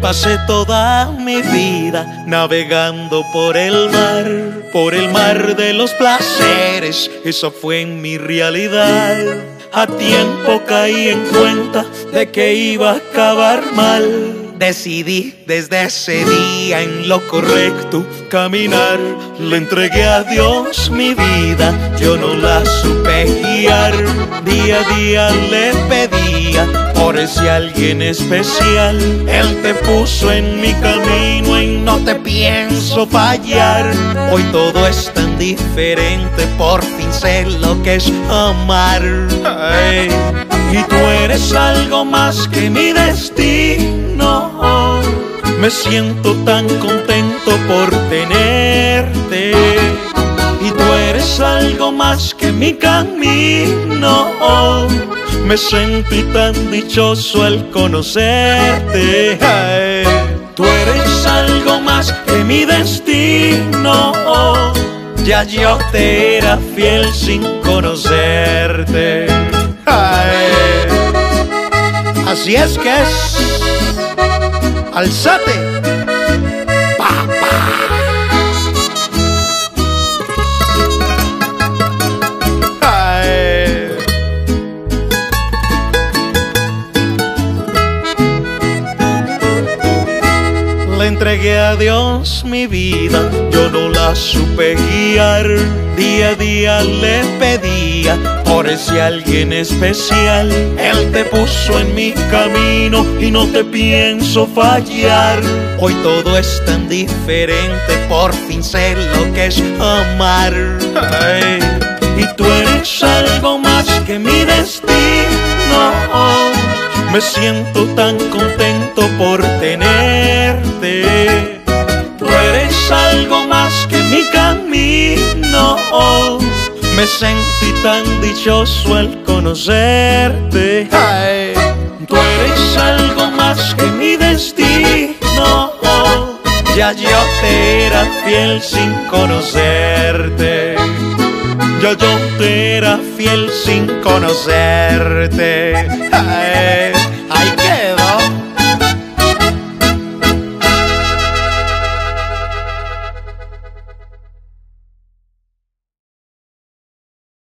Pasé toda mi vida navegando por el mar, por el mar de los placeres, eso fue mi realidad. A tiempo caí en cuenta de que iba a acabar mal. Decidí desde ese día en lo correcto caminar. Le entregué a Dios mi vida, yo no la supe guiar. Día a día le pedía por alguien especial. Él te puso en mi camino y no te pienso fallar. Hoy todo es tan diferente, por fin sé lo que es amar. Y tú eres algo más que mi destino. Me siento tan contento por tenerte. Y tú eres algo más que mi camino. Me sentí tan dichoso al conocerte. Ay, tú eres algo más que mi destino. Ya yo te era fiel sin conocerte. Así es que es. Alzate. Entregué a Dios mi vida, yo no la supe guiar. Día a día le pedía por ese alguien especial. Él te puso en mi camino y no te pienso fallar. Hoy todo es tan diferente, por fin sé lo que es amar. Y tú eres algo más que mi destino. Me siento tan contento por Me sentí tan dichoso al conocerte. Ay, tú eres algo más que mi destino. Ya yo te era fiel sin conocerte. Ya yo te era fiel sin conocerte. Ay,